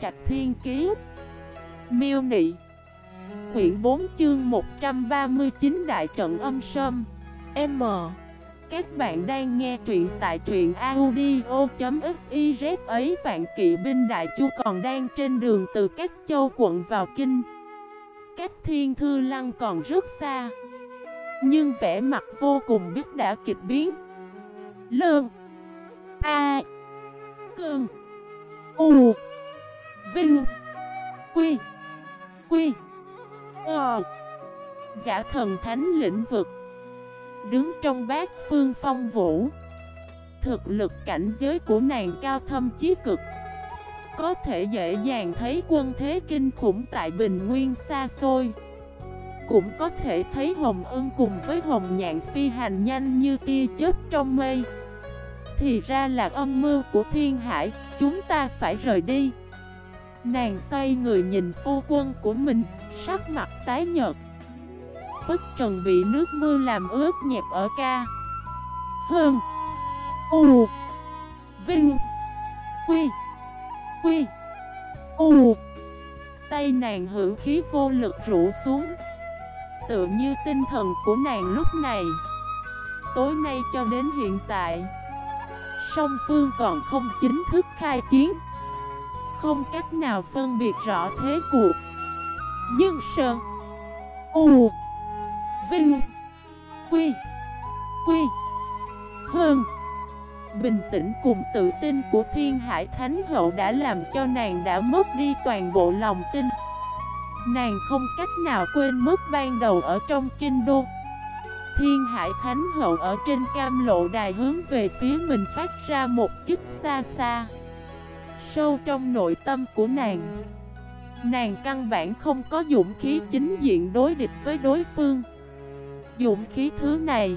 Trạch Thiên Kiế Miêu Nị. Quyển 4 chương 139 Đại trận âm sâm. M. Các bạn đang nghe truyện tại truyện audio.xyz ấy. Vạn kỵ binh đại chu còn đang trên đường từ các châu quận vào kinh. Cách thiên thư lăng còn rất xa, Nhưng vẻ mặt vô cùng biết đã kịch biến. Lương A. Cương. U. Vinh. Quy. Quy. Ờ. Giả thần thánh lĩnh vực. Đứng trong bát phương phong vũ. Thực lực cảnh giới của nàng cao thâm chí cực. Có thể dễ dàng thấy quân thế kinh khủng tại Bình Nguyên xa xôi. Cũng có thể thấy Hồng Ân cùng với Hồng Nhạn phi hành nhanh như tia chớp trong mây. Thì ra là âm mưu của thiên hải, Chúng ta phải rời đi. Nàng xoay người nhìn phu quân của mình, Sắc mặt tái nhợt. Phất trần bị nước mưa làm ướt nhẹp ở ca. Hơn. U. Vinh. Quy. Quy. U. Tay nàng hữu khí vô lực rũ xuống. Tựa như tinh thần của nàng lúc này. Tối nay cho đến hiện tại, Song phương còn không chính thức khai chiến. Không cách nào phân biệt rõ thế cuộc. Nhưng Sơn U, Vinh, Quy Quy, Hơn. Bình tĩnh cùng tự tin của Thiên Hải Thánh Hậu đã làm cho nàng đã mất đi toàn bộ lòng tin. Nàng không cách nào quên mất ban đầu ở trong kinh đô. Thiên Hải Thánh Hậu ở trên cam lộ đài hướng về phía mình phát ra một kích xa xa. Sâu trong nội tâm của nàng. Nàng căn bản không có dũng khí chính diện đối địch với đối phương. Dũng khí thứ này,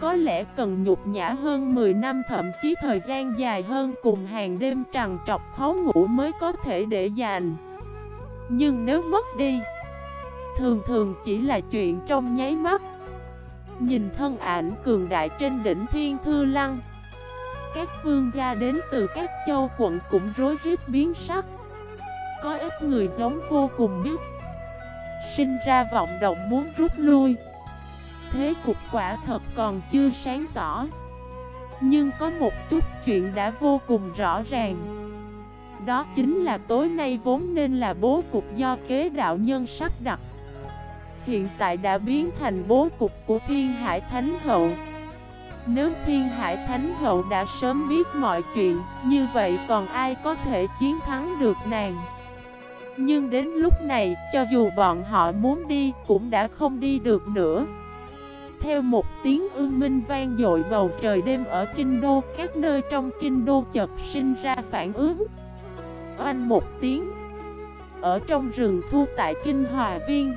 Có lẽ cần nhục nhã hơn 10 năm, thậm chí thời gian dài hơn cùng hàng đêm trằn trọc khó ngủ mới có thể để dành. Nhưng nếu mất đi, Thường thường chỉ là chuyện trong nháy mắt. Nhìn thân ảnh cường đại trên đỉnh thiên thư lăng các vương gia đến từ các châu quận cũng rối rít biến sắc. Có ít người giống vô cùng biết. Sinh ra vọng động muốn rút lui. Thế cục quả thật còn chưa sáng tỏ. Nhưng có một chút chuyện đã vô cùng rõ ràng. Đó chính là tối nay vốn nên là bố cục do kế đạo nhân sắp đặt. Hiện tại đã biến thành bố cục của Thiên Hải Thánh Hậu. Nếu Thiên Hải Thánh Hậu đã sớm biết mọi chuyện, Như vậy còn ai có thể chiến thắng được nàng? Nhưng đến lúc này, cho dù bọn họ muốn đi, cũng đã không đi được nữa. Theo một tiếng ương minh vang dội bầu trời đêm ở Kinh Đô, Các nơi trong Kinh Đô chợt sinh ra phản ứng. Oanh một tiếng, Ở trong rừng thu tại Kinh Hòa Viên,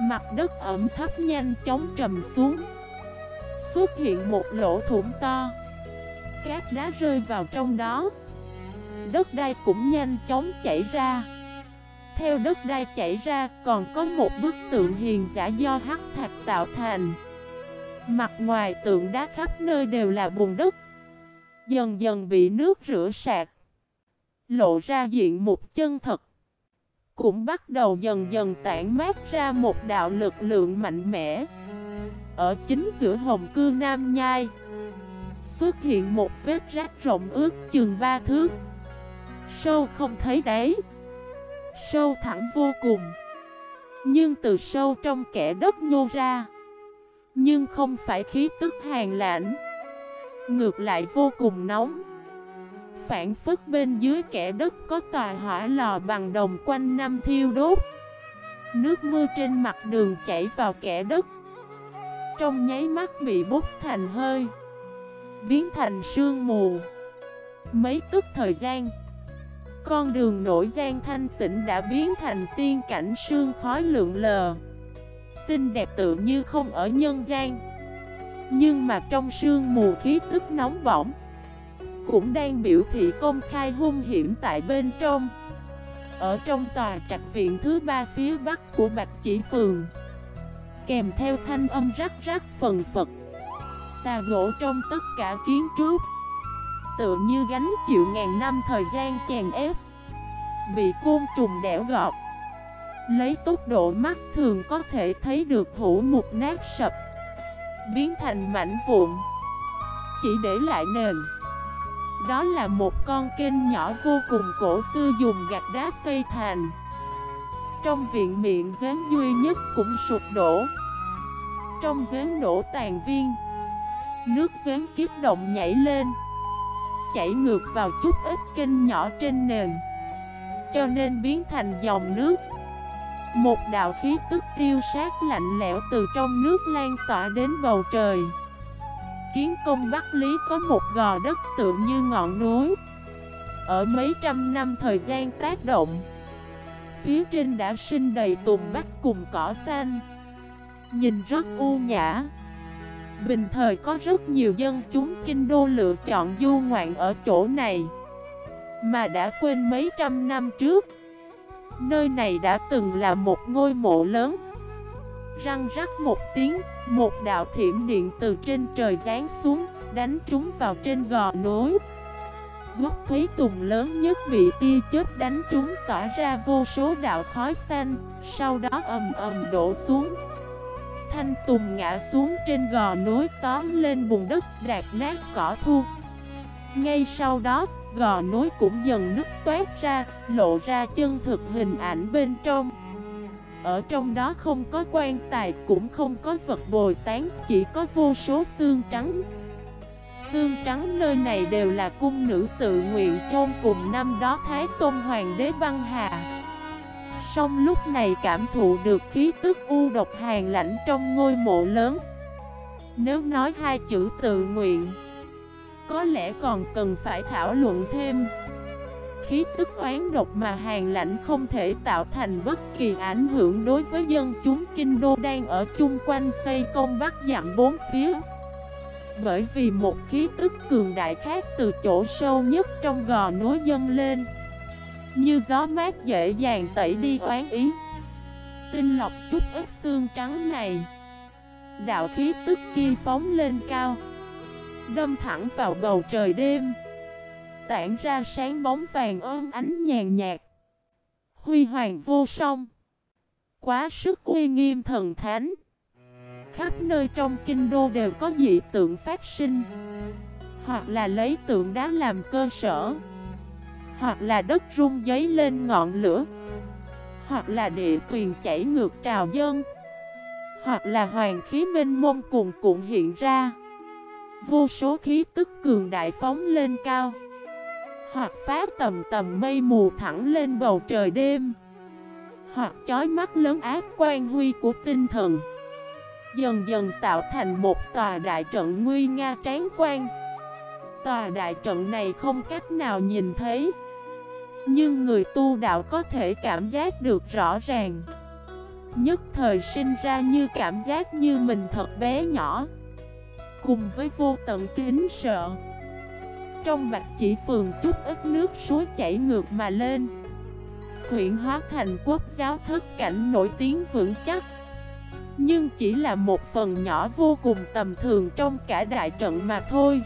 Mặt đất ẩm thấp nhanh chóng trầm xuống. Xuất hiện một lỗ thủng to. Cát đá rơi vào trong đó. Đất đai cũng nhanh chóng chảy ra. Theo đất đai chảy ra, còn có một bức tượng hiền giả do hắc thạch tạo thành. Mặt ngoài tượng đá khắp nơi đều là bùn đất. Dần dần bị nước rửa sạch, Lộ ra diện một chân thật. Cũng bắt đầu dần dần tản mát ra một đạo lực lượng mạnh mẽ. Ở chính giữa hồng cư Nam Nhai, xuất hiện một vết rách rộng ước chừng ba thước. Sâu không thấy đáy, sâu thẳng vô cùng. Nhưng từ sâu trong kẻ đất nhô ra, nhưng không phải khí tức hàng lãnh, ngược lại vô cùng nóng. Phản phức bên dưới kẻ đất có tòa hỏa lò bằng đồng quanh năm thiêu đốt Nước mưa trên mặt đường chảy vào kẻ đất trong nháy mắt bị bốc thành hơi, Biến thành sương mù. Mấy tức thời gian, Con đường nổi gian thanh tĩnh đã biến thành tiên cảnh sương khói lượng lờ. Xinh đẹp tự như không ở nhân gian, Nhưng mà trong sương mù khí tức nóng bỏng cũng đang biểu thị công khai hung hiểm tại bên trong. Ở trong tòa trạch viện thứ ba phía bắc của Bạch Chỉ Phường Kèm theo thanh âm rắc rắc phần phật Xà gỗ trong tất cả kiến trúc Tựa như gánh chịu ngàn năm thời gian chèn ép bị côn trùng đẻo gọt. Lấy tốc độ mắt thường có thể thấy được hũ một nát sập, biến thành mảnh vụn, chỉ để lại nền. Đó là một con kênh nhỏ vô cùng cổ xưa dùng gạch đá xây thành. Trong viện miệng giếng duy nhất cũng sụp đổ. Trong giếng nổ tàn viên, nước giếng kiếp động nhảy lên, chảy ngược vào chút ít kênh nhỏ trên nền, cho nên biến thành dòng nước. Một đạo khí tức tiêu sát lạnh lẽo từ trong nước lan tỏa đến bầu trời kiến công Bắc Lý có một gò đất tượng như ngọn núi Ở mấy trăm năm thời gian tác động Phía trên đã sinh đầy tùng bách cùng cỏ xanh. Nhìn rất u nhã. Bình thời có rất nhiều dân chúng kinh đô lựa chọn du ngoạn ở chỗ này Mà đã quên mấy trăm năm trước. Nơi này đã từng là một ngôi mộ lớn Răng rắc một tiếng một đạo thiểm điện từ trên trời giáng xuống, đánh trúng vào trên gò núi. Gốc thúy tùng lớn nhất bị tia chớp đánh trúng tỏa ra vô số đạo khói xanh, sau đó ầm ầm đổ xuống. Thanh tùng ngã xuống trên gò núi tóm lên bùn đất đạp nát cỏ thu. Ngay sau đó, gò núi cũng dần nứt toát ra, lộ ra chân thực hình ảnh bên trong. Ở trong đó không có quan tài cũng không có vật bồi tán Chỉ có vô số xương trắng Xương trắng nơi này đều là cung nữ tự nguyện chôn cùng năm đó Thái Tôn Hoàng đế băng hà. Song lúc này cảm thụ được khí tức u độc hàng lãnh trong ngôi mộ lớn. Nếu nói hai chữ tự nguyện, Có lẽ còn cần phải thảo luận thêm. Khí tức oán độc mà hàng lãnh không thể tạo thành bất kỳ ảnh hưởng đối với dân chúng kinh đô đang ở chung quanh xây công bắc dặm bốn phía. Bởi vì một khí tức cường đại khác từ chỗ sâu nhất trong gò núi dâng lên Như gió mát dễ dàng tẩy đi oán ý Tinh lọc chút ít xương trắng này Đạo khí tức kia phóng lên cao Đâm thẳng vào bầu trời đêm tản ra sáng bóng vàng ơn ánh nhàn nhạt. Huy hoàng vô song. Quá sức uy nghiêm thần thánh. Khắp nơi trong kinh đô đều có dị tượng phát sinh. Hoặc là lấy tượng đá làm cơ sở. Hoặc là đất rung giấy lên ngọn lửa. Hoặc là địa quyền chảy ngược trào dân. Hoặc là hoàng khí minh mông cuồn cuộn hiện ra. Vô số khí tức cường đại phóng lên cao hoặc phá tầm tầm mây mù thẳng lên bầu trời đêm Hoặc chói mắt lớn ác quan huy của tinh thần Dần dần tạo thành một tòa đại trận nguy nga tráng quan. Tòa đại trận này không cách nào nhìn thấy, Nhưng người tu đạo có thể cảm giác được rõ ràng. Nhất thời sinh ra như cảm giác như mình thật bé nhỏ, Cùng với vô tận kính sợ. Trong bạch chỉ phường chút ít nước suối chảy ngược mà lên, Huyện hóa thành quốc giáo thất cảnh nổi tiếng vững chắc. Nhưng chỉ là một phần nhỏ vô cùng tầm thường trong cả đại trận mà thôi.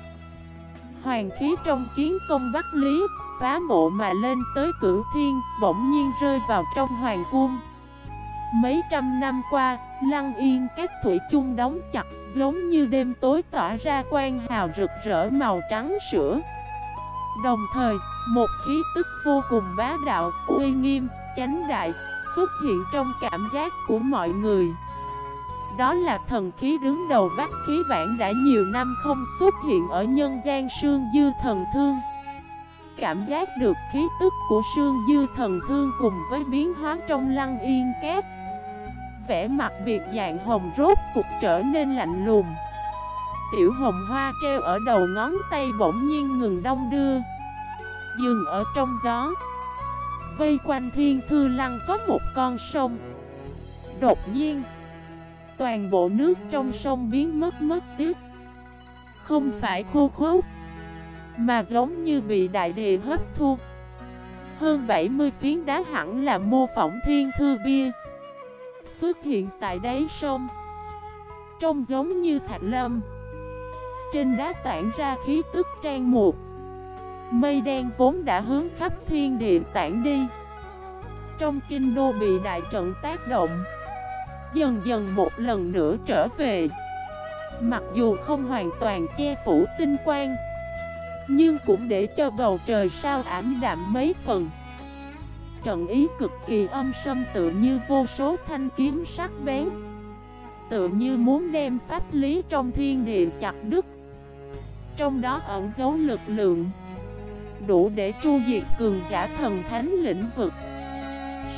Hoàng khí trong kiến công Bắc Lý Phá mộ mà lên tới cửu thiên Bỗng nhiên rơi vào trong hoàng cung. Mấy trăm năm qua, Lăng Yên các thủy chung đóng chặt Giống như đêm tối tỏa ra quang hào rực rỡ màu trắng sữa. Đồng thời, một khí tức vô cùng bá đạo, uy nghiêm, chánh đại Xuất hiện trong cảm giác của mọi người. Đó là thần khí đứng đầu bách khí bản đã nhiều năm không xuất hiện ở nhân gian sương dư thần thương. Cảm giác được khí tức của sương dư thần thương cùng với biến hóa trong lăng yên kép vẻ mặt biệt dạng hồng rốt cục trở nên lạnh lùng. Tiểu hồng hoa treo ở đầu ngón tay bỗng nhiên ngừng đông đưa. Dừng ở trong gió. Vây quanh thiên thư lăng có một con sông. Đột nhiên Toàn bộ nước trong sông biến mất mất tiếc Không phải khô khốc, Mà giống như bị đại địa hấp thu. Hơn 70 phiến đá hẳn là mô phỏng thiên thư bia Xuất hiện tại đáy sông. Trông giống như thạch lâm. Trên đá tản ra khí tức trang mục Mây đen vốn đã hướng khắp thiên địa tản đi. Trong kinh đô bị đại trận tác động Dần dần một lần nữa trở về. Mặc dù không hoàn toàn che phủ tinh quang, Nhưng cũng để cho bầu trời sao ảm đạm mấy phần. Trận ý cực kỳ âm sâm tự như vô số thanh kiếm sắc bén Tự như muốn đem pháp lý trong thiên địa chặt đứt. Trong đó ẩn dấu lực lượng, Đủ để tru diệt cường giả thần thánh lĩnh vực.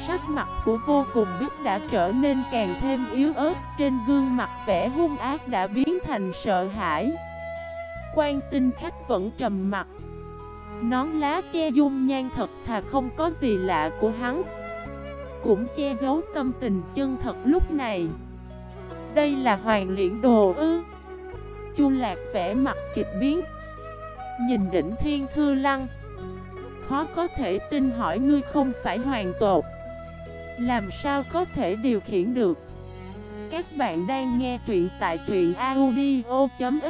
Sắc mặt của vô cùng biết đã trở nên càng thêm yếu ớt, Trên gương mặt vẻ hung ác đã biến thành sợ hãi. Quan tinh khách vẫn trầm mặt Nón lá che dung nhan thật thà không có gì lạ của hắn, Cũng che giấu tâm tình chân thật lúc này. Đây là hoàng liễn đồ ư? Chu lạc vẽ mặt kịch biến. Nhìn đỉnh thiên thư lăng, Khó có thể tin hỏi ngươi không phải hoàng tột làm sao có thể điều khiển được? Các bạn đang nghe truyện tại truyện audio.fif